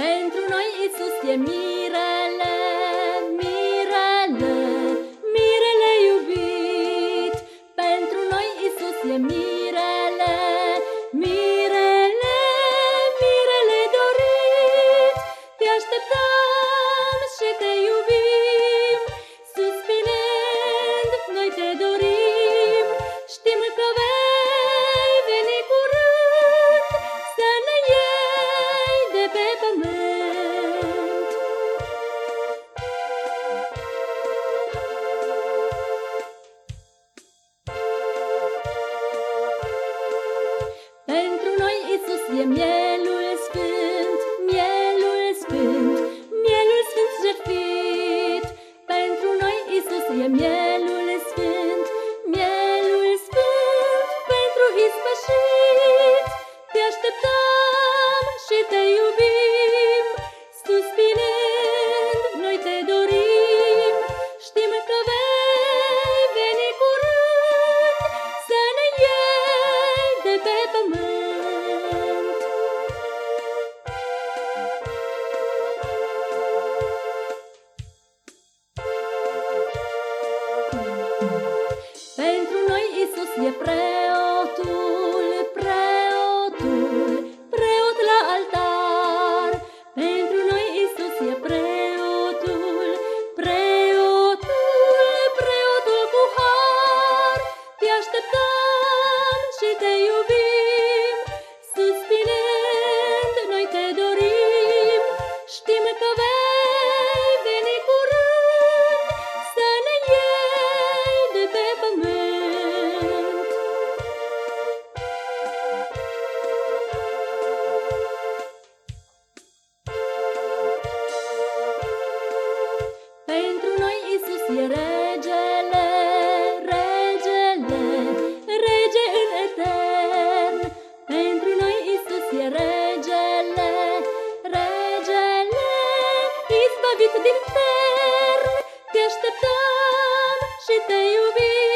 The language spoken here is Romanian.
Pentru noi Isus e mirele, mirele, mirele iubit. Pentru noi Isus e mirele, mirele, mirele dorit. Te așteptăm și te iubim. lumière. că vei veni curând Să ne iei de pe pământ. Pentru iubit din tern, te așteptam și te iubim.